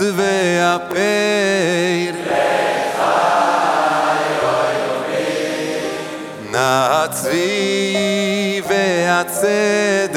dev a peir tsay vay oy